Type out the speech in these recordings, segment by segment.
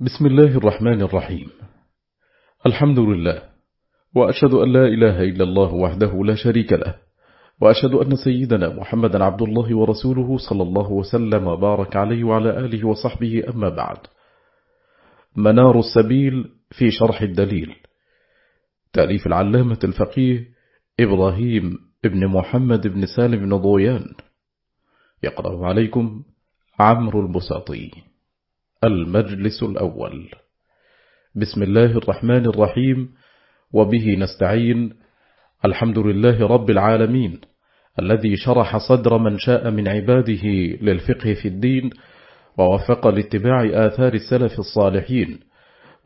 بسم الله الرحمن الرحيم الحمد لله وأشهد أن لا إله إلا الله وحده لا شريك له وأشهد أن سيدنا محمدا عبد الله ورسوله صلى الله وسلم وبارك عليه وعلى آله وصحبه أما بعد منار السبيل في شرح الدليل تأليف العلامة الفقيه إبراهيم ابن محمد بن سالم بن ضويان يقرأ عليكم عمرو البساطي المجلس الأول. بسم الله الرحمن الرحيم. وبه نستعين. الحمد لله رب العالمين. الذي شرح صدر من شاء من عباده للفقه في الدين. ووفق لاتباع آثار السلف الصالحين.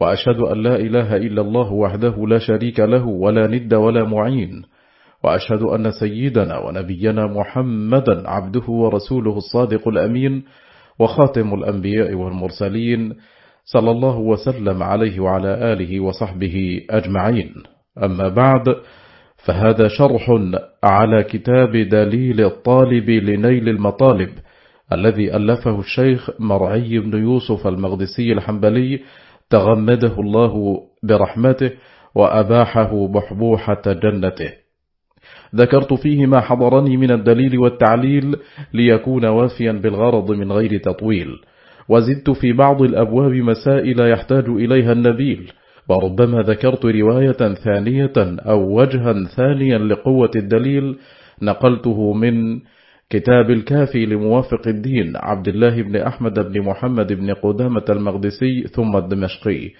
وأشهد أن لا إله إلا الله وحده لا شريك له ولا ند ولا معين. وأشهد أن سيدنا ونبينا محمدا عبده ورسوله الصادق الأمين. وخاتم الأنبياء والمرسلين صلى الله وسلم عليه وعلى آله وصحبه أجمعين. أما بعد فهذا شرح على كتاب دليل الطالب لنيل المطالب الذي ألفه الشيخ مرعي بن يوسف المغدسي الحنبلي تغمده الله برحمته وأباحه بحبوحة جنته. ذكرت فيه ما حضرني من الدليل والتعليل ليكون وافيا بالغرض من غير تطويل. وزدت في بعض الأبواب مسائل يحتاج إليها النبيل وربما ذكرت رواية ثانية أو وجها ثانيا لقوة الدليل نقلته من كتاب الكافي لموافق الدين عبد الله بن أحمد بن محمد بن قدامة المقدسي ثم الدمشقي.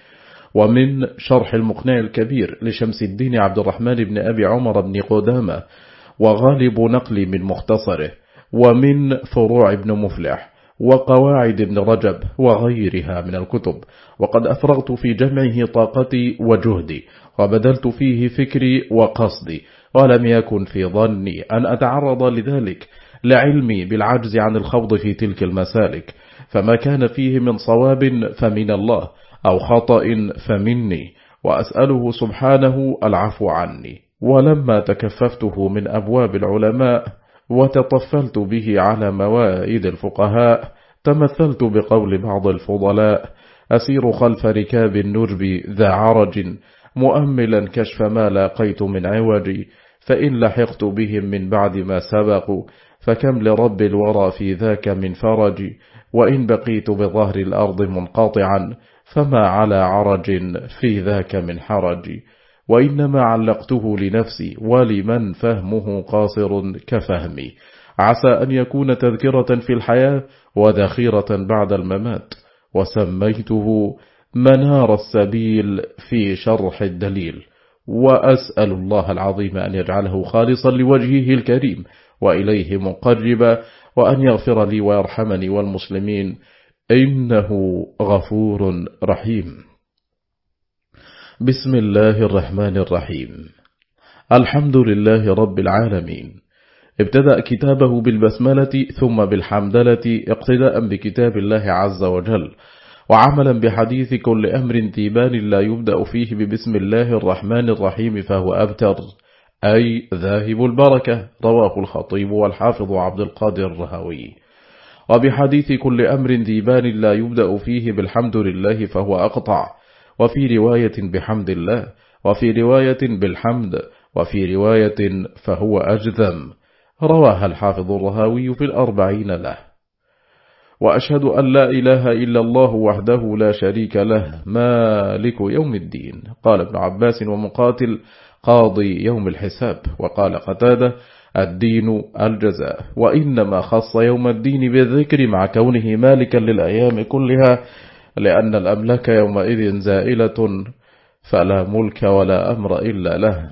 ومن شرح المقنع الكبير لشمس الدين عبد الرحمن بن أبي عمر بن قدامة وغالب نقلي من مختصره ومن فروع ابن مفلح وقواعد ابن رجب وغيرها من الكتب. وقد أفرغت في جمعه طاقتي وجهدي وبدلت فيه فكري وقصدي ولم يكن في ظني أن أتعرض لذلك لعلمي بالعجز عن الخوض في تلك المسالك. فما كان فيه من صواب فمن الله أو خطأ فمني وأسأله سبحانه العفو عني. ولما تكففته من أبواب العلماء وتطفلت به على موائد الفقهاء تمثلت بقول بعض الفضلاء أسير خلف ركاب النجب ذا عرج مؤملا كشف ما لاقيت من عوج فإن لحقت بهم من بعد ما سبقوا فكم لرب الورى في ذاك من فرج وإن بقيت بظهر الأرض منقطعا فما على عرج في ذاك من حرج وإنما علقته لنفسي ولمن فهمه قاصر كفهمي عسى أن يكون تذكرة في الحياة وذخيرة بعد الممات. وسميته منار السبيل في شرح الدليل. وأسأل الله العظيم أن يجعله خالصا لوجهه الكريم وإليه مقربا وأن يغفر لي ويرحمني والمسلمين. إنه غفور رحيم. بسم الله الرحمن الرحيم. الحمد لله رب العالمين. ابتدأ كتابه بالبسملة ثم بالحمدلة اقتداء بكتاب الله عز وجل وعملا بحديث كل أمر تيبان لا يبدأ فيه ببسم الله الرحمن الرحيم فهو أبتر أي ذاهب البركة رواه الخطيب والحافظ عبد القادر الرهوي. وبحديث كل أمر ذيبان لا يبدأ فيه بالحمد لله فهو أقطع. وفي رواية بحمد الله وفي رواية بالحمد وفي رواية فهو أجذم. رواها الحافظ الرهاوي في الأربعين له. وأشهد أن لا إله إلا الله وحده لا شريك له مالك يوم الدين. قال ابن عباس ومقاتل قاضي يوم الحساب. وقال قتادة الدين الجزاء. وإنما خص يوم الدين بالذكر مع كونه مالكا للأيام كلها لأن الأملاك يومئذ زائلة فلا ملك ولا أمر إلا له.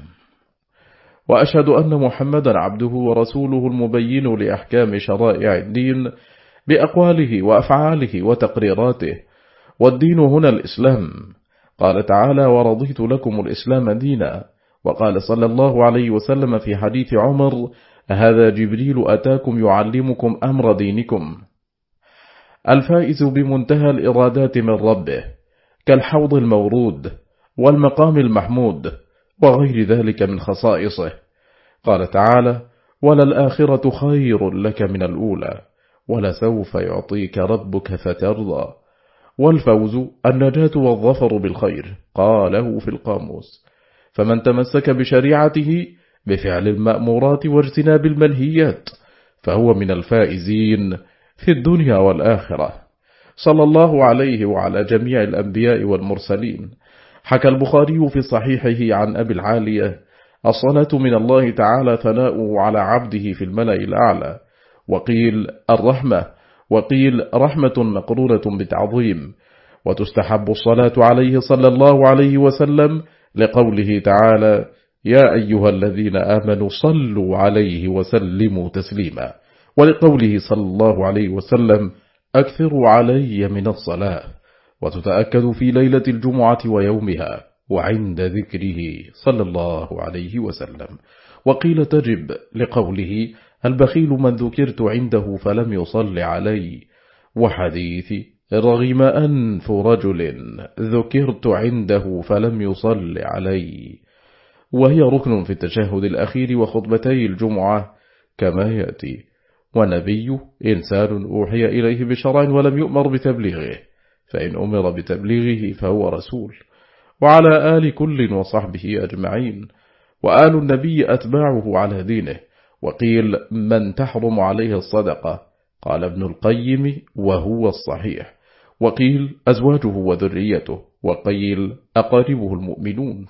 وأشهد أن محمدا عبده ورسوله المبين لأحكام شرائع الدين بأقواله وأفعاله وتقريراته. والدين هنا الإسلام. قال تعالى ورضيت لكم الإسلام دينا وقال صلى الله عليه وسلم في حديث عمر هذا جبريل أتاكم يعلمكم أمر دينكم. الفائز بمنتهى الإرادات من ربه كالحوض المورود والمقام المحمود وغير ذلك من خصائصه. قال تعالى وللآخرة خير لك من الأولى ولسوف يعطيك ربك فترضى. والفوز النجاة والظفر بالخير قاله في القاموس. فمن تمسك بشريعته بفعل المأمورات واجتناب المنهيات فهو من الفائزين في الدنيا والآخرة. صلى الله عليه وعلى جميع الأنبياء والمرسلين. حكى البخاري في صحيحه عن أبي العالية الصلاة من الله تعالى ثناؤه على عبده في الملأ الأعلى. وقيل الرحمة وقيل رحمة مقرونة بتعظيم. وتستحب الصلاة عليه صلى الله عليه وسلم لقوله تعالى يا أيها الذين آمنوا صلوا عليه وسلموا تسليما. ولقوله صلى الله عليه وسلم أكثروا علي من الصلاة. وتتأكد في ليلة الجمعة ويومها وعند ذكره صلى الله عليه وسلم. وقيل تجب لقوله البخيل من ذكرت عنده فلم يصل علي. وحديث رغم أنف رجل ذكرت عنده فلم يصل علي. وهي ركن في التشهد الأخير وخطبتي الجمعة كما يأتي. ونبي إنسان أوحي إليه بشرع ولم يؤمر بتبليغه فإن أمر بتبليغه فهو رسول. وعلى آل كل وصحبه أجمعين. وآل النبي أتباعه على دينه. وقيل من تحرم عليه الصدقة؟ قال ابن القيم وهو الصحيح. وقيل أزواجه وذريته وقيل أقاربه المؤمنون.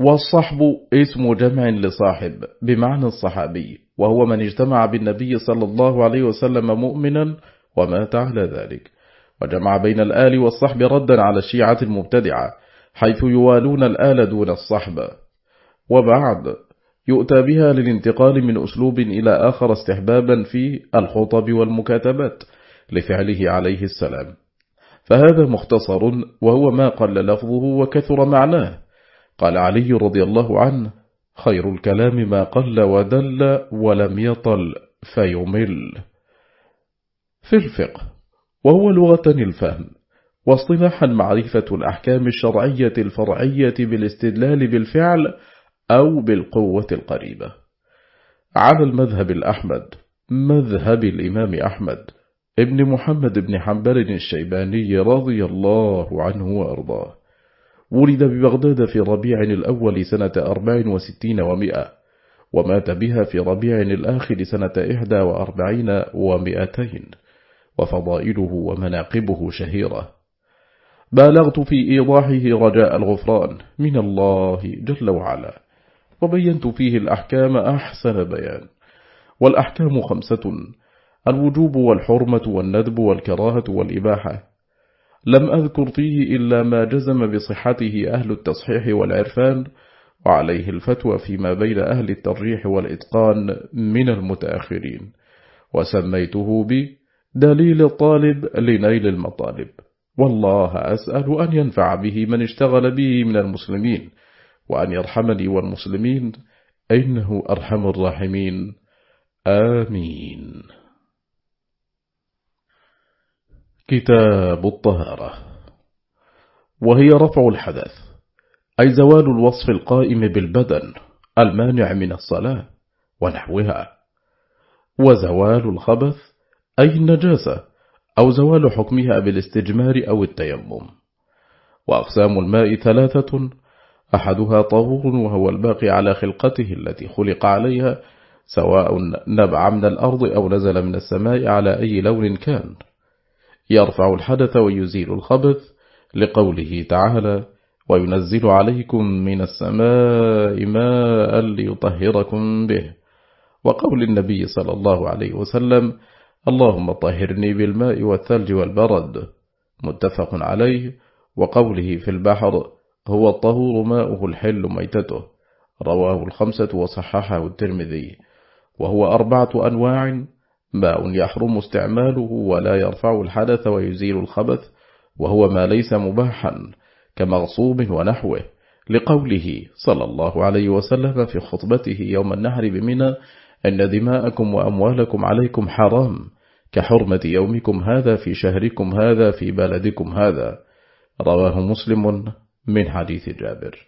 والصحب اسم جمع لصاحب بمعنى الصحابي وهو من اجتمع بالنبي صلى الله عليه وسلم مؤمنا ومات على ذلك. وجمع بين الآل والصحب ردا على الشيعة المبتدعة حيث يوالون الآل دون الصحب. وبعد يؤتى بها للانتقال من أسلوب إلى آخر استحبابا في الخطب والمكاتبات لفعله عليه السلام. فهذا مختصر وهو ما قل لفظه وكثر معناه. قال علي رضي الله عنه خير الكلام ما قل ودل ولم يطل فيمل. في الفقه وهو لغة الفهم واصطلاحا معرفة الأحكام الشرعية الفرعية بالاستدلال بالفعل أو بالقوة القريبة. على المذهب الأحمد مذهب الإمام أحمد ابن محمد بن حنبل الشيباني رضي الله عنه وأرضاه. ولد ببغداد في ربيع الأول سنة أربع وستين ومئة ومات بها في ربيع الآخر سنة إحدى وأربعين ومئتين وفضائله ومناقبه شهيرة. بالغت في إيضاحه رجاء الغفران من الله جل وعلا وبينت فيه الأحكام أحسن بيان والأحكام خمسة الوجوب والحرمة والندب والكراهة والإباحة. لم أذكر فيه إلا ما جزم بصحته أهل التصحيح والعرفان وعليه الفتوى فيما بين أهل الترجيح والإتقان من المتأخرين. وسميته بدليل الطالب لنيل المطالب. والله أسأل أن ينفع به من اشتغل به من المسلمين وأن يرحمني والمسلمين إنه أرحم الراحمين. آمين. كتاب الطهارة وهي رفع الحدث أي زوال الوصف القائم بالبدن المانع من الصلاة ونحوها وزوال الخبث أي النجاسة أو زوال حكمها بالاستجمار أو التيمم. وأقسام الماء ثلاثة أحدها طهور وهو الباقي على خلقته التي خلق عليها سواء نبع من الأرض أو نزل من السماء على أي لون كان. يرفع الحدث ويزيل الخبث لقوله تعالى وينزل عليكم من السماء ماء ليطهركم به. وقول النبي صلى الله عليه وسلم اللهم طهرني بالماء والثلج والبرد. متفق عليه. وقوله في البحر هو الطهور ماؤه الحل ميتته. رواه الخمسة وصححه الترمذي. وهو أربعة أنواع ماء يحرم استعماله ولا يرفع الحدث ويزيل الخبث وهو ما ليس مباحا كمغصوب ونحوه لقوله صلى الله عليه وسلم في خطبته يوم النحر بمنى أن دماءكم وأموالكم عليكم حرام كحرمة يومكم هذا في شهركم هذا في بلدكم هذا. رواه مسلم من حديث جابر.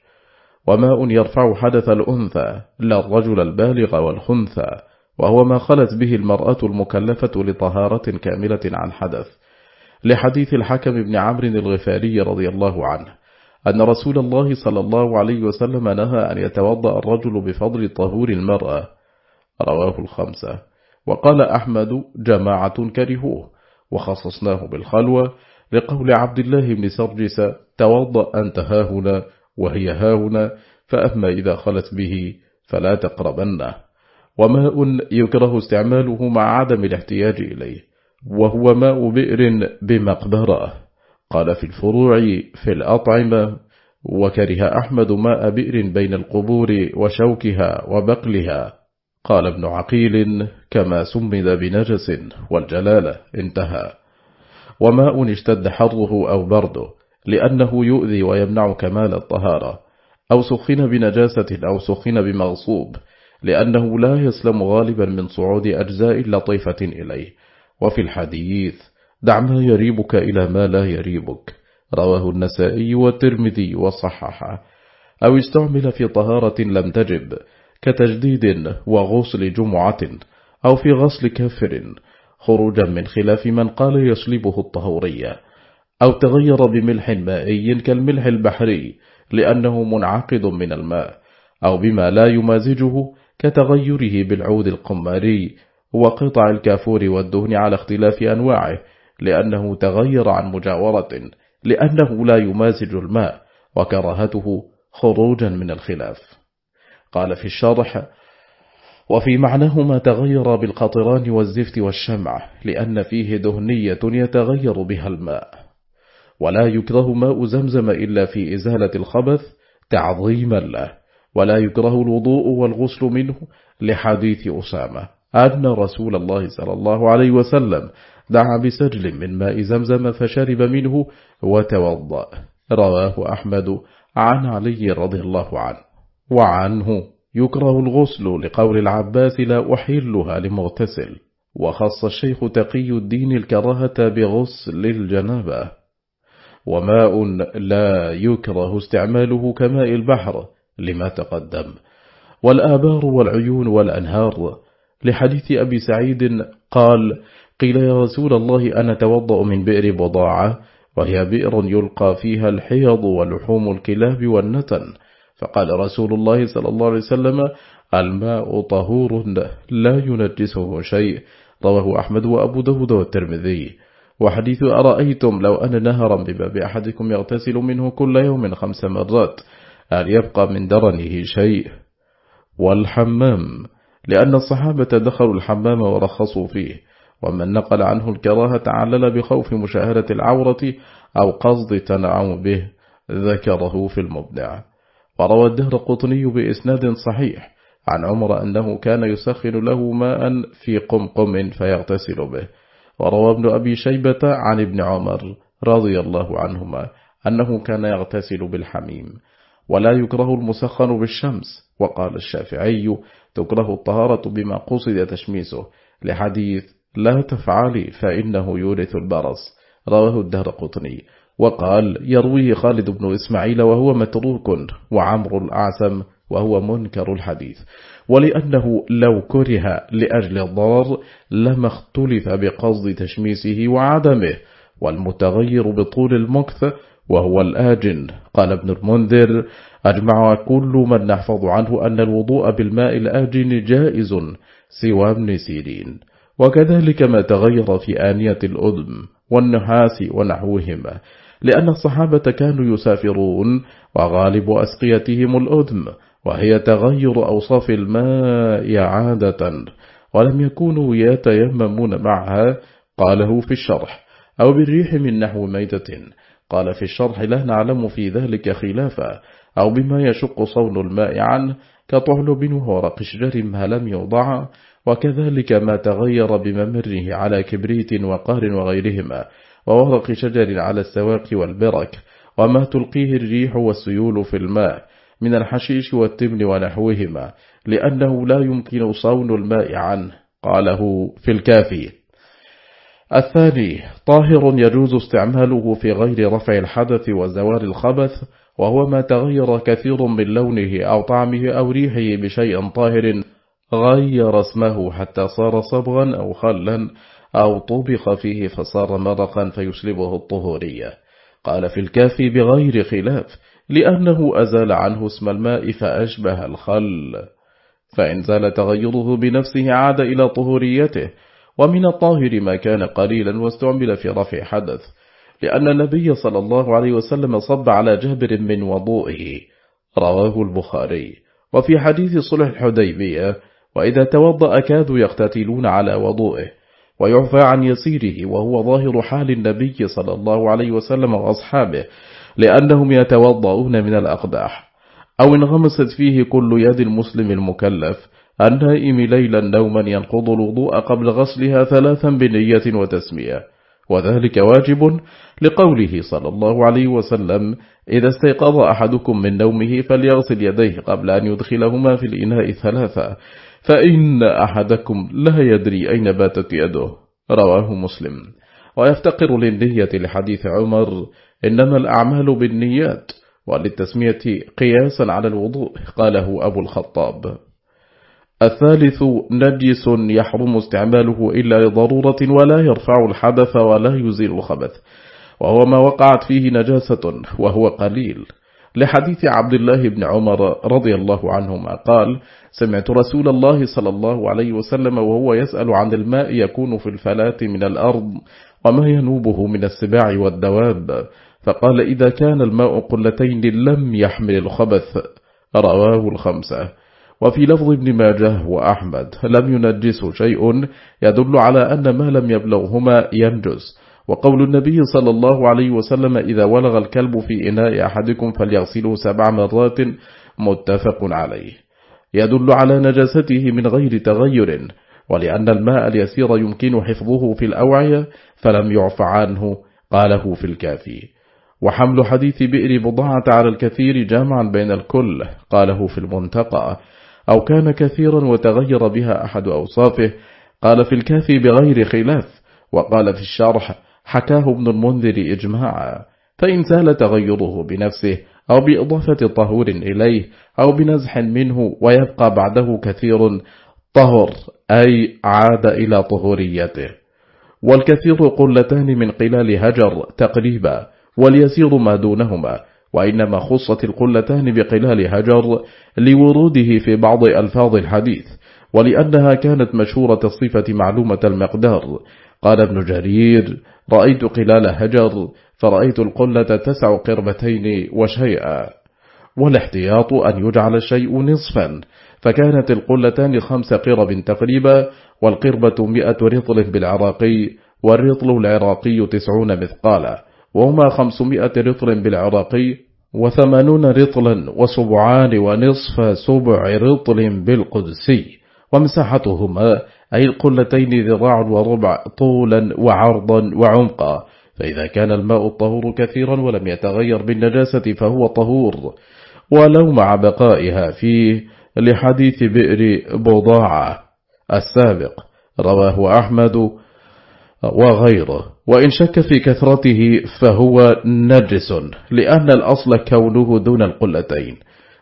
وماء يرفع حدث الأنثى لا الرجل البالغ والخنثى. وهو ما خلت به المرأة المكلفة لطهارة كاملة عن حدث لحديث الحكم بن عمرو الغفاري رضي الله عنه أن رسول الله صلى الله عليه وسلم نهى أن يتوضأ الرجل بفضل طهور المرأة. رواه الخمسة. وقال أحمد جماعة كرهوه. وخصصناه بالخلوة لقول عبد الله بن سرجس توضأ أنت هاهنا وهي هاهنا فأما إذا خلت به فلا تقربنه. وماء يكره استعماله مع عدم الاحتياج إليه وهو ماء بئر بمقبرة قال في الفروع في الأطعمة وكره أحمد ماء بئر بين القبور وشوكها وبقلها. قال ابن عقيل كما سمد بنجس والجلالة انتهى. وماء اشتد حره أو برده لأنه يؤذي ويمنع كمال الطهارة. أو سخن بنجاسة أو سخن بمغصوب. لأنه لا يسلم غالبا من صعود أجزاء لطيفة إليه. وفي الحديث دع ما يريبك إلى ما لا يريبك. رواه النسائي والترمذي وصححه. أو استعمل في طهارة لم تجب كتجديد وغسل جمعة أو في غسل كافر. خروجا من خلاف من قال يسلبه الطهورية أو تغير بملح مائي كالملح البحري لأنه منعقد من الماء. أو بما لا يمازجه كتغيره بالعود القماري وقطع الكافور والدهن على اختلاف أنواعه لأنه تغير عن مجاورة لأنه لا يمازج الماء وكراهته خروجا من الخلاف. قال في الشرح وفي معناه ما تغير بالقطران والزفت والشمع لأن فيه دهنية يتغير بها الماء. ولا يكره ماء زمزم إلا في إزالة الخبث تعظيما له. ولا يكره الوضوء والغسل منه لحديث أسامة أن رسول الله صلى الله عليه وسلم دعا بسجل من ماء زمزم فشرب منه وتوضأ. رواه أحمد عن علي رضي الله عنه. وعنه يكره الغسل لقول العباس لا أحلها لمغتسل. وخص الشيخ تقي الدين الكراهة بغسل الجنابة. وماء لا يكره استعماله كماء البحر. لما تقدم. والآبار والعيون والأنهار. لحديث أبي سعيد قال قيل يا رسول الله أنا توضأ من بئر بضاعة وهي بئر يلقى فيها الحيض ولحوم الكلاب والنتن. فقال رسول الله صلى الله عليه وسلم الماء طهور لا ينجسه شيء. رواه أحمد وأبو داود والترمذي. وحديث أرأيتم لو أن نهرا بباب أحدكم يغتسل منه كل يوم خمس مرات؟ هل يبقى من درنه شيء. والحمام لأن الصحابة دخلوا الحمام ورخصوا فيه ومن نقل عنه الكراهة علل بخوف مشاهدة العورة أو قصد تنعم به ذكره في المبدع وروى الدهر قطني بإسناد صحيح عن عمر أنه كان يسخن له ماء في قمقم فيغتسل به. وروى ابن أبي شيبة عن ابن عمر رضي الله عنهما أنه كان يغتسل بالحميم. ولا يكره المسخن بالشمس. وقال الشافعي تكره الطهارة بما قصد تشميسه. لحديث لا تفعلي فإنه يورث البرص. رواه الدهر قطني. وقال يرويه خالد بن إسماعيل وهو متروك وعمر الأعسم وهو منكر الحديث. ولأنه لو كره لأجل الضرر لما اختلف بقصد تشميسه وعدمه. والمتغير بطول المكث وهو الآجن. قال ابن المنذر أجمع كل من نحفظ عنه أن الوضوء بالماء الآجن جائز سوى ابن سيرين. وكذلك ما تغير في آنية الأدم والنحاس ونحوهما لأن الصحابة كانوا يسافرون وغالب أسقيتهم الأدم وهي تغير أوصاف الماء عادة ولم يكونوا يتيممون معها قاله في الشرح أو بالريح من نحو ميتة. قال في الشرح لا نعلم في ذلك خلافا أو بما يشق صون الماء عنه كطعلب وورق شجر ما لم يوضع وكذلك ما تغير بممره على كبريت وقهر وغيرهما وورق شجر على السواق والبرك وما تلقيه الريح والسيول في الماء من الحشيش والتمن ونحوهما لأنه لا يمكن صون الماء عنه قاله في الكافي الثاني طاهر يجوز استعماله في غير رفع الحدث وزوال الخبث وهو ما تغير كثير من لونه أو طعمه أو ريحه بشيء طاهر غير اسمه حتى صار صبغا أو خلا أو طبخ فيه فصار مرقا فيسلبه الطهورية قال في الكافي بغير خلاف لأنه أزال عنه اسم الماء فأشبه الخل. فإن زال تغيره بنفسه عاد إلى طهوريته ومن الطاهر ما كان قليلا واستعمل في رفع حدث لأن النبي صلى الله عليه وسلم صب على جابر من وضوئه. رواه البخاري. وفي حديث صلح الحديبية وإذا توضأ كادوا يقتتلون على وضوئه ويعفى عن يسيره وهو ظاهر حال النبي صلى الله عليه وسلم وأصحابه لأنهم يتوضؤون من الأقداح. أو انغمست فيه كل يد المسلم المكلف النائم ليلا نوما ينقض الوضوء قبل غسلها ثلاثا بنية وتسمية. وذلك واجب لقوله صلى الله عليه وسلم إذا استيقظ أحدكم من نومه فليغسل يديه قبل أن يدخلهما في الإناء ثلاثة فإن أحدكم لا يدري أين باتت يده. رواه مسلم. ويفتقر للنية لحديث عمر إنما الأعمال بالنيات وللتسمية قياسا على الوضوء. قاله أبو الخطاب. الثالث نجس يحرم استعماله إلا لضرورة ولا يرفع الحدث ولا يزيل الخبث. وهو ما وقعت فيه نجاسة وهو قليل. لحديث عبد الله بن عمر رضي الله عنهما قال سمعت رسول الله صلى الله عليه وسلم وهو يسأل عن الماء يكون في الفلاة من الأرض وما ينوبه من السباع والدواب. فقال إذا كان الماء قلتين لم يحمل الخبث. رواه الخمسة. وفي لفظ ابن ماجه وأحمد لم ينجس شيء يدل على أن ما لم يبلغهما ينجس. وقول النبي صلى الله عليه وسلم إذا ولغ الكلب في إناء أحدكم فليغسله سبع مرات متفق عليه. يدل على نجاسته من غير تغير ولأن الماء اليسير يمكن حفظه في الأوعية فلم يعف عنه قاله في الكافي. وحمل حديث بئر بضاعة على الكثير جامعا بين الكل قاله في المنتقى. أو كان كثيرا وتغير بها أحد أوصافه. قال في الكافي بغير خلاف وقال في الشرح حكاه ابن المنذر إجماعا فإن سال تغيره بنفسه أو بإضافة طهور إليه أو بنزح منه ويبقى بعده كثير طهر أي عاد إلى طهوريته. والكثير قلتان من قلال هجر تقريبا واليسير ما دونهما وإنما خصت القلتان بقلال هجر لوروده في بعض ألفاظ الحديث ولأنها كانت مشهورة الصفة معلومة المقدار. قال ابن جرير رأيت قلال هجر فرأيت القلة تسع قربتين وشيئا. والاحتياط أن يجعل الشيء نصفا فكانت القلتان خمس قرب تقريبا والقربة مئة رطل بالعراقي والرطل العراقي تسعون مثقالا. وهما خمسمائة رطل بالعراقي وثمانون رطلا وسبعان ونصف سبع رطل بالقدسي. ومساحتهما أي القلتين ذراع وربع طولا وعرضا وعمقا. فإذا كان الماء الطهور كثيرا ولم يتغير بالنجاسة فهو طهور. ولو مع بقائها فيه لحديث بئر بضاعة السابق رواه أحمد وغيره. وإن شك في كثرته فهو نجس لأن الأصل كونه دون القلتين.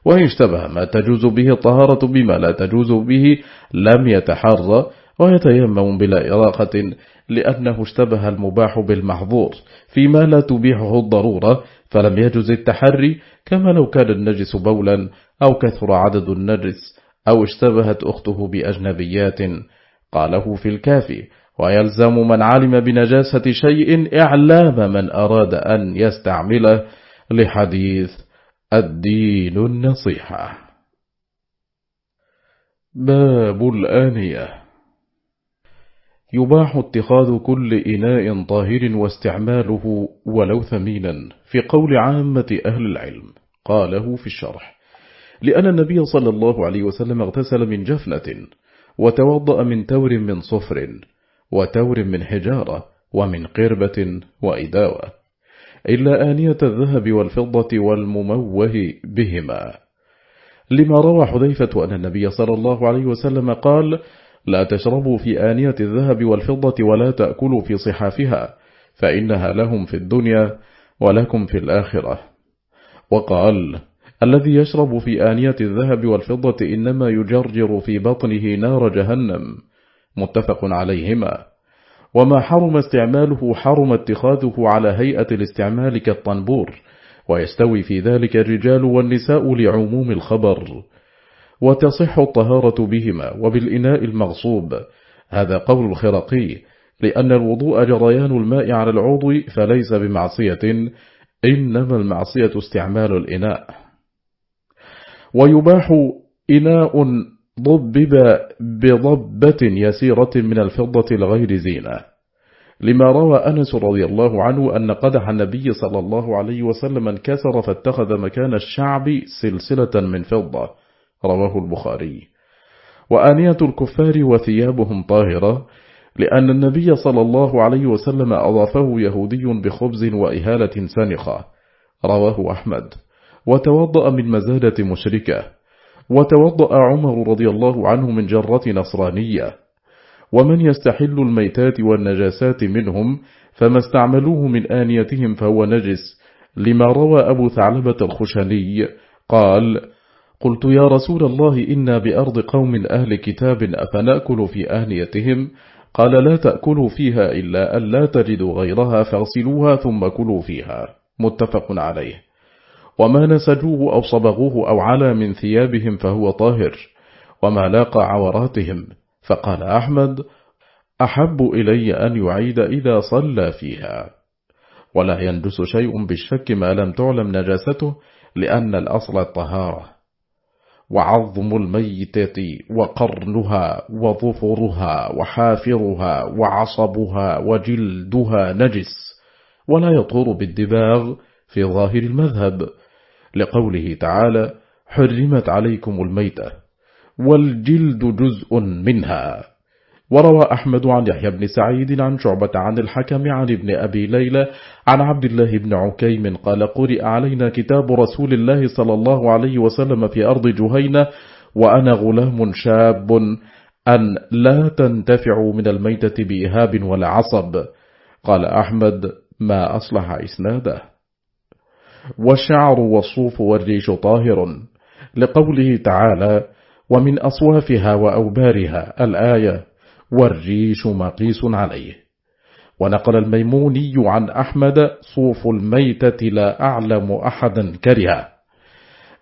وإن اشتبه ما تجوز به الطهارة بما لا تجوز به لم يتحرى ويتيمم بلا إراقة لأنه اشتبه المباح بالمحظور. فيما لا تبيحه الضرورة فلم يجز التحري كما لو كان النجس بولا أو كثر عدد النجس أو اشتبهت أخته بأجنبيات. قاله في الكافي ويلزم من علم بنجاسة شيء إعلام من أراد أن يستعمله لحديث الدين النصيحة. باب الآنية. يباح اتخاذ كل إناء طاهر واستعماله ولو ثمينا في قول عامة أهل العلم. قاله في الشرح. لأن النبي صلى الله عليه وسلم اغتسل من جفنة وتوضأ من تور من صفر. وتور من حجارة ومن قربة وإداوة إلا آنية الذهب والفضة والمموه بهما. لما روى حذيفة أن النبي صلى الله عليه وسلم قال لا تشربوا في آنية الذهب والفضة ولا تأكلوا في صحافها فإنها لهم في الدنيا ولكم في الآخرة. وقال الذي يشرب في آنية الذهب والفضة إنما يجرجر في بطنه نار جهنم متفق عليهما. وما حرم استعماله حرم اتخاذه على هيئة الاستعمال كالطنبور ويستوي في ذلك الرجال والنساء لعموم الخبر. وتصح الطهارة بهما وبالإناء المغصوب. هذا قول الخرقي لأن الوضوء جريان الماء على العضو فليس بمعصية إنما المعصية استعمال الإناء. ويباح إناء ضبب بضبة يسيرة من الفضة لغير زينة. لما روى أنس رضي الله عنه أن قدح النبي صلى الله عليه وسلم انكسر فاتخذ مكان الشعب سلسلة من فضة. رواه البخاري. وآنية الكفار وثيابهم طاهرة لأن النبي صلى الله عليه وسلم أضافه يهودي بخبز وإهالة سنخة رواه أحمد. وتوضأ من مزادة مشركة. وتوضأ عمر رضي الله عنه من جرة نصرانية. ومن يستحل الميتات والنجاسات منهم فما استعملوه من آنيتهم فهو نجس لما روى أبو ثعلبة الخشني قال قلت يا رسول الله إنا بأرض قوم أهل كتاب أفنأكل في آنيتهم؟ قال لا تأكلوا فيها إلا أن لا تجدوا غيرها فاغسلوها ثم كلوا فيها. متفق عليه. وما نسجوه أو صبغوه أو على من ثيابهم فهو طاهر وما لاقى عوراتهم. فقال أحمد أحب إلي أن يعيد إذا صلى فيها. ولا يندس شيء بالشك ما لم تعلم نجاسته لأن الأصل الطهارة. وعظم الميتة وقرنها وظفرها وحافرها وعصبها وجلدها نجس. ولا يطهر بالدباغ في ظاهر المذهب. لقوله تعالى حرمت عليكم الميتة والجلد جزء منها. وروى أحمد عن يحيى بن سعيد عن شعبة عن الحكم عن ابن أبي ليلى عن عبد الله بن عكيم قال قرئ علينا كتاب رسول الله صلى الله عليه وسلم في أرض جهينة وأنا غلام شاب أن لا تنتفعوا من الميتة بإهاب ولا عصب. قال أحمد ما أصلح إسناده. والشعر والصوف والريش طاهر. لقوله تعالى ومن أصوافها وأوبارها الآية والريش مقيس عليه. ونقل الميموني عن أحمد صوف الميتة لا أعلم أحدا كرها.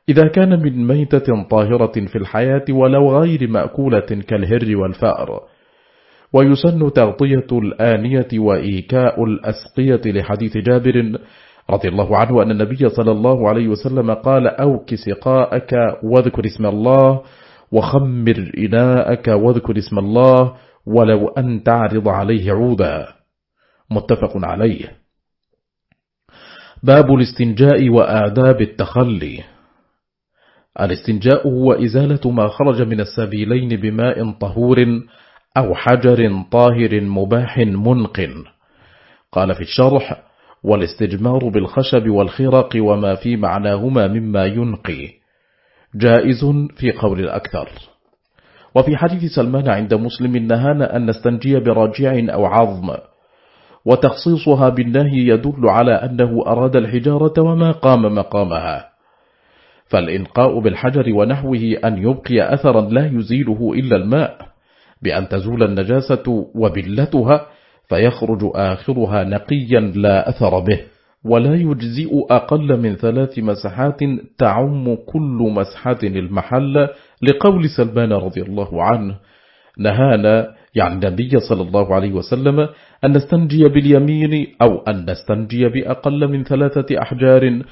إذا كان من ميتة طاهرة في الحياة ولو غير مأكولة كالهر والفأر. ويسن تغطية الآنية وإيكاء الأسقية لحديث جابر رضي الله عنه أن النبي صلى الله عليه وسلم قال أوك سقاءك واذكر اسم الله وخمر إناءك واذكر اسم الله ولو أن تعرض عليه عودا. متفق عليه. باب الاستنجاء وآداب التخلي. الاستنجاء هو إزالة ما خرج من السبيلين بماء طهور أو حجر طاهر مباح منق قال في الشرح والاستجمار بالخشب والخرق وما في معناهما مما ينقي. جائز في قول الأكثر. وفي حديث سلمان عند مسلم نهانا أن نستنجي براجع أو عظم وتخصيصها بالنهي يدل على أنه أراد الحجارة وما قام مقامها. فالإنقاء بالحجر ونحوه أن يبقي أثرا لا يزيله إلا الماء بأن تزول النجاسة وبلتها فيخرج آخرها نقيا لا أثر به ولا يجزئ أقل من ثلاث مسحات تعم كل مسحة المحل لقول سلمان رضي الله عنه. نهانا يعني النبي صلى الله عليه وسلم أن نستنجي باليمين أو أن نستنجي بأقل من ثلاثة أحجار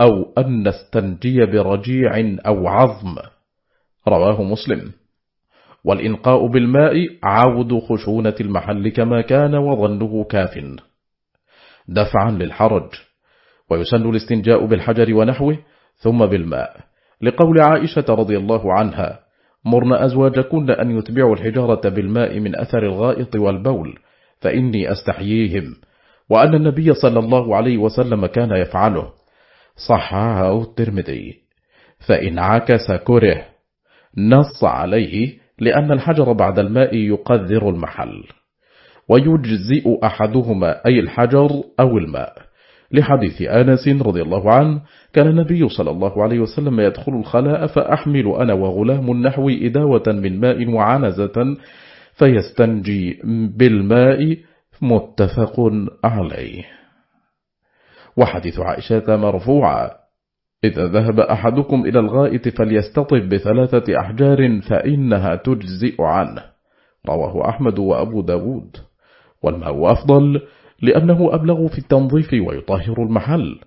أو أن نستنجي برجيع أو عظم. رواه مسلم. والإنقاء بالماء عود خشونة المحل كما كان وظنه كاف. دفعا للحرج. ويسن الاستنجاء بالحجر ونحوه ثم بالماء. لقول عائشة رضي الله عنها مرن أزواجكن أن يتبعوا الحجارة بالماء من أثر الغائط والبول فإني أستحييهم. وأن النبي صلى الله عليه وسلم كان يفعله. صحاه الترمذي. فإن عكس كره نص عليه لأن الحجر بعد الماء يقذر المحل ويجزئ أحدهما أي الحجر أو الماء. لحديث آنس رضي الله عنه كان النبي صلى الله عليه وسلم يدخل الخلاء فأحمل أنا وغلام النحو إداوة من ماء وعنزة فيستنجي بالماء متفق عليه. وحديث عائشة مرفوعا إذا ذهب أحدكم إلى الغائط فليستطب بثلاثة أحجار فإنها تجزئ عنه. رواه أحمد وأبو داود. والماء أفضل لأنه أبلغ في التنظيف ويطهر المحل.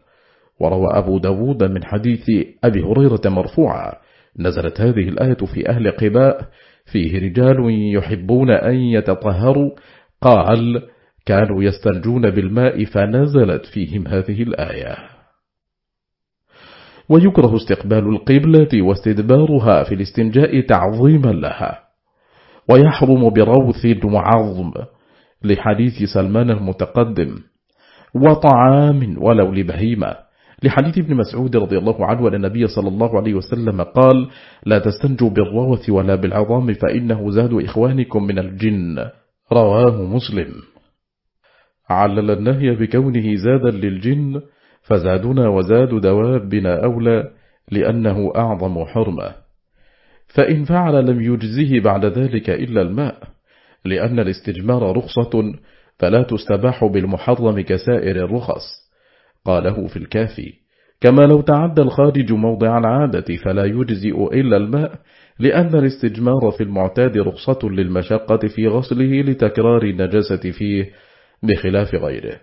وروى أبو داود من حديث أبي هريرة مرفوعا. نزلت هذه الآية في أهل قباء. فيه رجال يحبون أن يتطهروا. قال كانوا يستنجون بالماء فنزلت فيهم هذه الآية. ويكره استقبال القبلة واستدبارها في الاستنجاء تعظيما لها. ويحرم بروث وعظم لحديث سلمان المتقدم وطعام ولو لبهيمة. لحديث ابن مسعود رضي الله عنه أن النبي صلى الله عليه وسلم قال لا تستنجوا بالروث ولا بالعظام فإنه زاد إخوانكم من الجن. رواه مسلم. علل النهي بكونه زادا للجن فزادنا وزاد دوابنا أولى لأنه أعظم حرمة. فإن فعل لم يجزه بعد ذلك إلا الماء لأن الاستجمار رخصة فلا تستباح بالمحرم كسائر الرخص. قاله في الكافي كما لو تعدى الخارج موضع العادة فلا يجزئ إلا الماء لأن الاستجمار في المعتاد رخصة للمشقة في غسله لتكرار النجاسة فيه بخلاف غيره.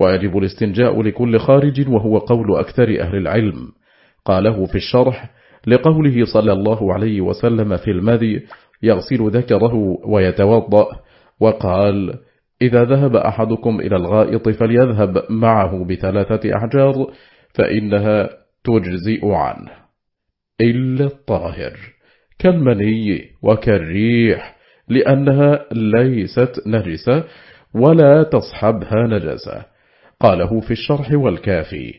ويجب الاستنجاء لكل خارج وهو قول أكثر أهل العلم. قاله في الشرح لقوله صلى الله عليه وسلم في المذي يغسل ذكره ويتوضأ وقال إذا ذهب أحدكم إلى الغائط فليذهب معه بثلاثة أحجار فإنها تجزئ عنه. إلا الطاهر كالمني وكالريح لأنها ليست نجسة ولا تصحبها نجسة قاله في الشرح والكافي.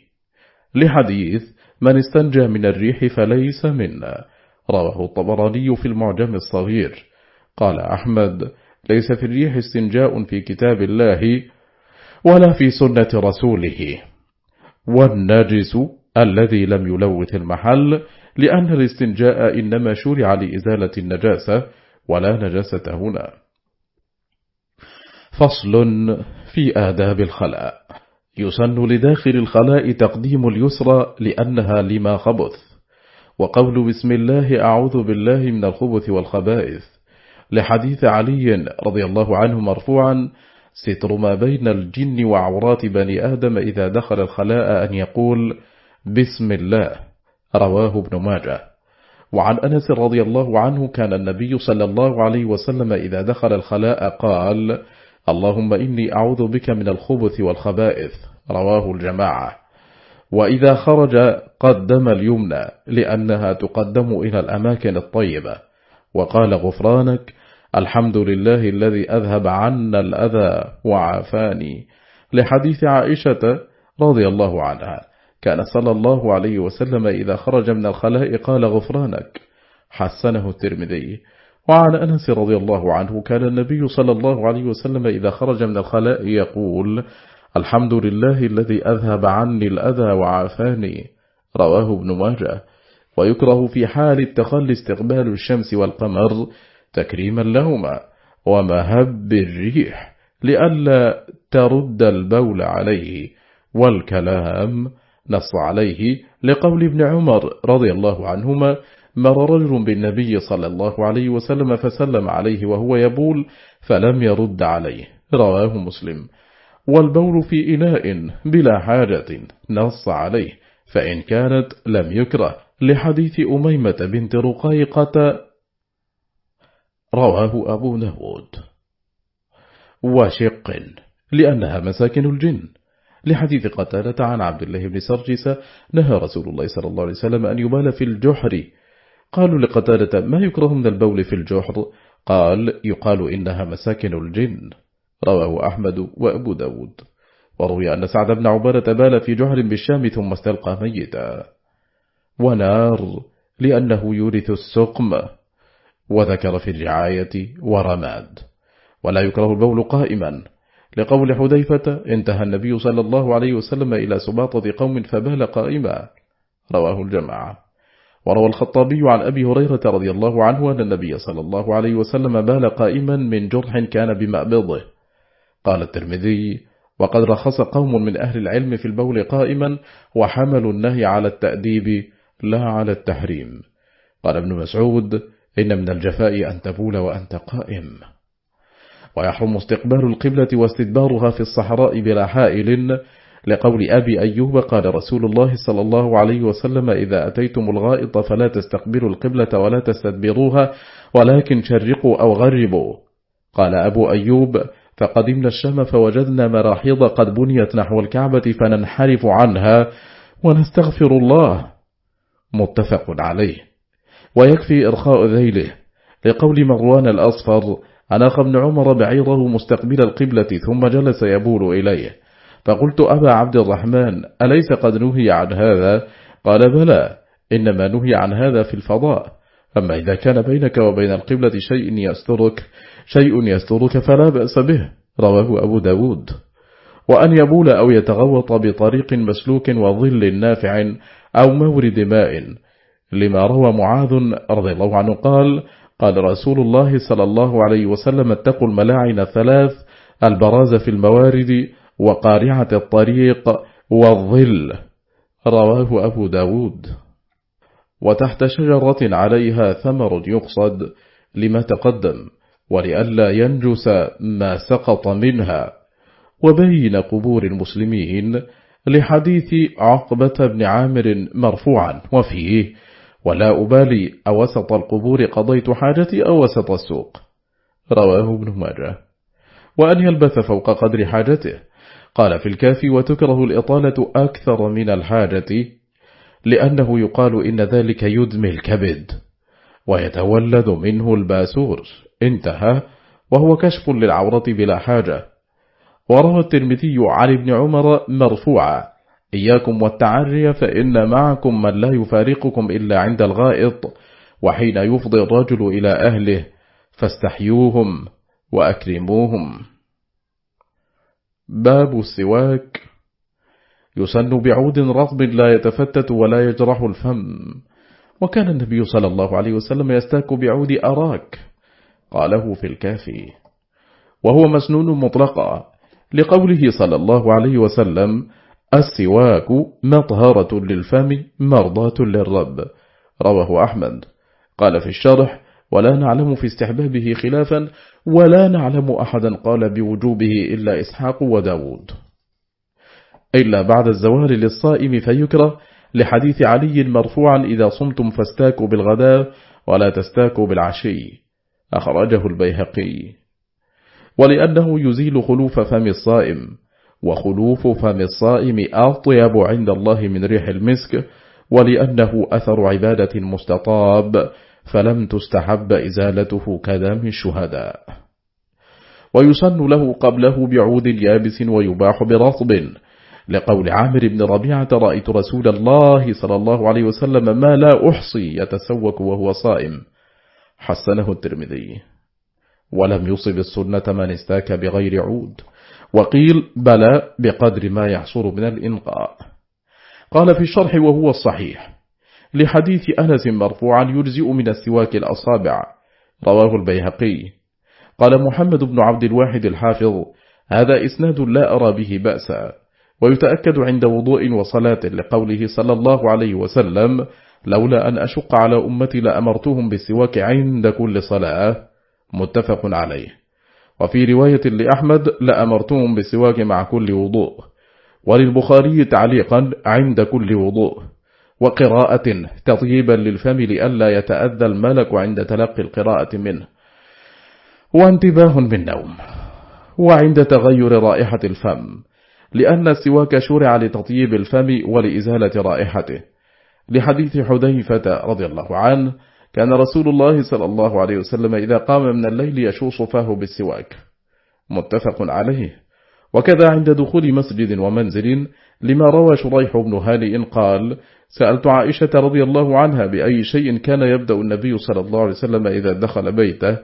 لحديث من استنجى من الريح فليس منا. رواه الطبراني في المعجم الصغير. قال أحمد ليس في الريح استنجاء في كتاب الله ولا في سنة رسوله. والنجس الذي لم يلوث المحل لأن الاستنجاء إنما شرع لإزالة النجاسة ولا نجاسة هنا. فصل في آداب الخلاء. يسن لداخل الخلاء تقديم اليسرى لأنها لما خبث. وقول بسم الله أعوذ بالله من الخبث والخبائث. لحديث علي رضي الله عنه مرفوعا ستر ما بين الجن وعورات بني آدم إذا دخل الخلاء أن يقول بسم الله. رواه ابن ماجه. وعن أنس رضي الله عنه كان النبي صلى الله عليه وسلم إذا دخل الخلاء قال اللهم إني أعوذ بك من الخبث والخبائث. رواه الجماعة. وإذا خرج قدم اليمنى لأنها تقدم إلى الأماكن الطيبة. وقال غفرانك الحمد لله الذي أذهب عنا الأذى وعافاني. لحديث عائشة رضي الله عنها كان صلى الله عليه وسلم إذا خرج من الخلاء قال غفرانك. حسنه الترمذي. وعن أنس رضي الله عنه كان النبي صلى الله عليه وسلم إذا خرج من الخلاء يقول الحمد لله الذي أذهب عني الأذى وعافاني. رواه ابن ماجه. ويكره في حال التخلي استقبال الشمس والقمر تكريما لهما. ومهب الريح لئلا ترد البول عليه والكلام نص عليه لقول ابن عمر رضي الله عنهما. مر رجل بالنبي صلى الله عليه وسلم فسلم عليه وهو يبول فلم يرد عليه. رواه مسلم. والبول في إناء بلا حاجة نص عليه فإن كانت لم يكره. لحديث أميمة بنت رقيقة. رواه أبو نهود وشق لأنها مساكن الجن. لحديث قتالة عن عبد الله بن سرجس نهى رسول الله صلى الله عليه وسلم أن يبال في الجحر قالوا لقتالة ما يكره من البول في الجحر؟ قال يقال إنها مساكن الجن. رواه أحمد وأبو داود. وروي أن سعد بن عبارة بال في جحر بالشام ثم استلقى ميتا. ونار لأنه يورث السقم. وذكر في الرعاية ورماد. ولا يكره البول قائما. لقول حذيفة انتهى النبي صلى الله عليه وسلم إلى سباطة قوم فبال قائما. رواه الجماعة. وروى الخطابي عن أبي هريرة رضي الله عنه أن النبي صلى الله عليه وسلم بال قائما من جرح كان بمأبضه. قال الترمذي وقد رخص قوم من أهل العلم في البول قائما وحملوا النهي على التأديب لا على التحريم قال ابن مسعود إن من الجفاء أن تبول وأنت قائم ويحرم استقبال القبلة واستدبارها في الصحراء بلا حائل لقول أبي أيوب قال رسول الله صلى الله عليه وسلم إذا أتيتم الغائط فلا تستقبلوا القبلة ولا تستدبروها ولكن شرقوا أو غربوا. قال أبو أيوب فقدمنا الشام فوجدنا مراحيض قد بنيت نحو الكعبة فننحرف عنها ونستغفر الله. متفق عليه. ويكفي إرخاء ذيله. لقول مروان الأصفر أناخ ابن عمر بعيره مستقبل القبلة ثم جلس يبول إليه. فقلت أبا عبد الرحمن أليس قد نهي عن هذا؟ قال بلى إنما نهي عن هذا في الفضاء. أما إذا كان بينك وبين القبلة شيء يسترك شيء يسترك فلا بأس به رواه أبو داود. وأن يبول أو يتغوط بطريق مسلوك وظل نافع أو مورد ماء لما روى معاذ رضي الله عنه قال قال رسول الله صلى الله عليه وسلم اتقوا الملاعن ثلاث البراز في الموارد وقارعة الطريق والظل. رواه أبو داود. وتحت شجرة عليها ثمر يقصد لما تقدم ولئلا ينجس ما سقط منها. وبين قبور المسلمين لحديث عقبة بن عامر مرفوعا. وفيه ولا أبالي أوسط القبور قضيت حاجتي أو وسط السوق. رواه ابن ماجه. وأن يلبث فوق قدر حاجته. قال في الكافي وتكره الإطالة أكثر من الحاجة لأنه يقال إن ذلك يدمي الكبد ويتولد منه الباسور انتهى وهو كشف للعورة بلا حاجة. وروى الترمذي عن ابن عمر مرفوعا إياكم والتعري فإن معكم من لا يفارقكم إلا عند الغائط وحين يفضي الرجل إلى أهله فاستحيوهم وأكرموهم. باب السواك. يسن بعود رطب لا يتفتت ولا يجرح الفم. وكان النبي صلى الله عليه وسلم يستاك بعود أراك. قاله في الكافي. وهو مسنون مطلقا. لقوله صلى الله عليه وسلم السواك مطهرة للفم مرضاة للرب. رواه أحمد. قال في الشرح ولا نعلم في استحبابه خلافا ولا نعلم أحدا قال بوجوبه إلا إسحاق وداود. إلا بعد الزوال للصائم فيكره لحديث علي مرفوعا إذا صمتم فاستاكوا بالغداء ولا تستاكوا بالعشي. أخرجه البيهقي. ولأنه يزيل خلوف فم الصائم وخلوف فم الصائم أطيب عند الله من ريح المسك ولأنه أثر عبادة مستطاب فلم تستحب إزالته كدام الشهداء. ويسن له قبله بعود يابس ويباح برطب. لقول عامر بن ربيعة رأيت رسول الله صلى الله عليه وسلم ما لا أحصي يتسوك وهو صائم. حسنه الترمذي. ولم يصب السنة من استاك بغير عود. وقيل بلى بقدر ما يحصر من الإنقاء. قال في الشرح وهو الصحيح لحديث أنس مرفوعا يجزئ من السواك الأصابع. رواه البيهقي. قال محمد بن عبد الواحد الحافظ هذا إسناد لا أرى به بأسا ويتأكد عند وضوء وصلاة لقوله صلى الله عليه وسلم لولا أن أشق على أمتي لأمرتهم بالسواك عند كل صلاة. متفق عليه. وفي رواية لأحمد لأمرتهم بالسواك مع كل وضوء. وللبخاري تعليقا عند كل وضوء. وقراءة تطيبا للفم لئلا يتأذى الملك عند تلقي القراءة منه. وانتباه بالنوم. وعند تغير رائحة الفم. لأن السواك شرع لتطيب الفم ولإزالة رائحته. لحديث حذيفة رضي الله عنه كان رسول الله صلى الله عليه وسلم إذا قام من الليل يشوص فاه بالسواك. متفق عليه. وكذا عند دخول مسجد ومنزل لما روى شريح بن هانئ قال سألت عائشة رضي الله عنها بأي شيء كان يبدأ النبي صلى الله عليه وسلم إذا دخل بيته؟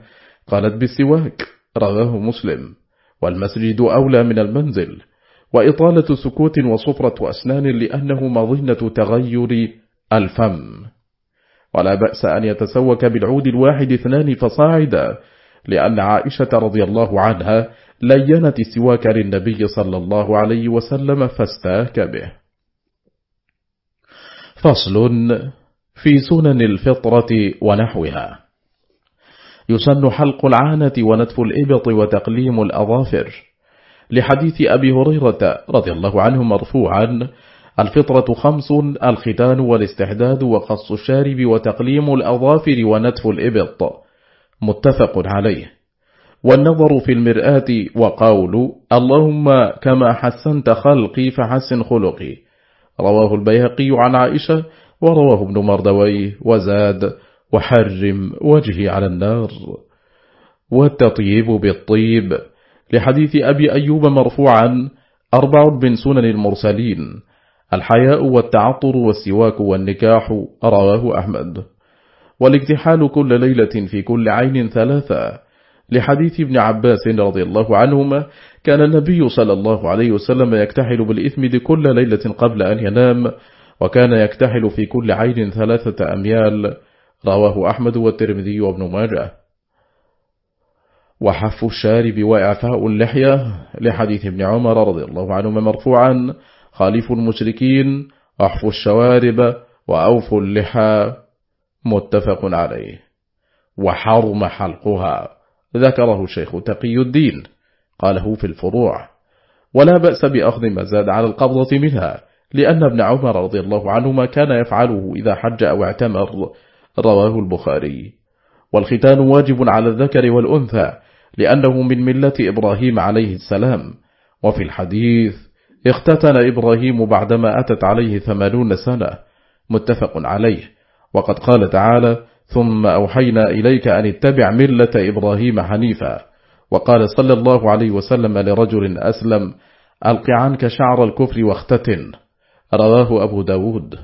قالت بالسواك رواه مسلم. والمسجد أولى من المنزل. وإطالة سكوت وصفرة أسنان لأنه مظنة تغير الفم. ولا بأس أن يتسوك بالعود الواحد اثنان فصاعدا. لأن عائشة رضي الله عنها لينت السواك للنبي صلى الله عليه وسلم فاستاك به. فصل في سنن الفطرة ونحوها. يسن حلق العانة ونتف الإبط وتقليم الأظافر. لحديث أبي هريرة رضي الله عنه مرفوعا الفطرة خمس الختان والاستحداد وقص الشارب وتقليم الأظافر ونتف الإبط. متفق عليه. والنظر في المرآة وقول اللهم كما حسنت خلقي فحسن خلقي. رواه البيهقي عن عائشة ورواه ابن مردويه وزاد وحرم وجهي على النار. والتطيب بالطيب. لحديث أبي أيوب مرفوعا أربع من سنن المرسلين. الحياء والتعطر والسواك والنكاح رواه أحمد. والاكتحال كل ليلة في كل عين ثلاثة. لحديث ابن عباس رضي الله عنهما كان النبي صلى الله عليه وسلم يكتحل بالإثم كل ليلة قبل أن ينام وكان يكتحل في كل عين ثلاثة أميال. رواه أحمد والترمذي وابن ماجه. وحف الشارب وإعفاء اللحية لحديث ابن عمر رضي الله عنهما مرفوعا. خالف المشركين أحفوا الشوارب وأوفوا اللحى. متفق عليه. وحرم حلقها. ذكره الشيخ تقي الدين. قاله في الفروع. ولا بأس بأخذ ما زاد على القبضة منها لأن ابن عمر رضي الله عنهما كان يفعله إذا حج أو اعتمر. رواه البخاري. والختان واجب على الذكر والأنثى لأنه من ملة إبراهيم عليه السلام. وفي الحديث اختتن إبراهيم بعدما أتت عليه ثمانون سنة. متفق عليه. وقد قال تعالى ثم أوحينا إليك أن اتبع ملة إبراهيم حنيفا. وقال صلى الله عليه وسلم لرجل أسلم ألق عنك شعر الكفر واختتن. رواه أبو داود.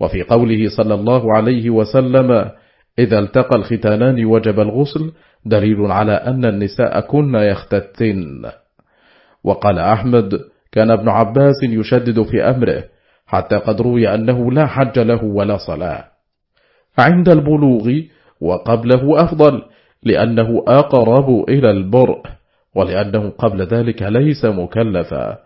وفي قوله صلى الله عليه وسلم إذا التقى الختانان وجب الغسل دليل على أن النساء كن يختتن. وقال أحمد كان ابن عباس يشدد في أمره حتى قد روي أنه لا حج له ولا صلاة. عند البلوغ وقبله أفضل لأنه أقرب إلى البرء ولأنه قبل ذلك ليس مكلفا.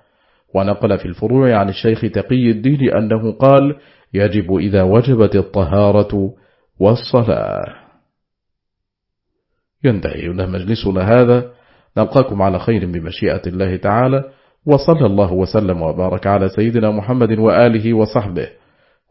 ونقل في الفروع عن الشيخ تقي الدين أنه قال يجب إذا وجبت الطهارة والصلاة. ينتهي لنا مجلسنا هذا. نلقاكم على خير بمشيئة الله تعالى وصلى الله وسلم وبارك على سيدنا محمد وآله وصحبه.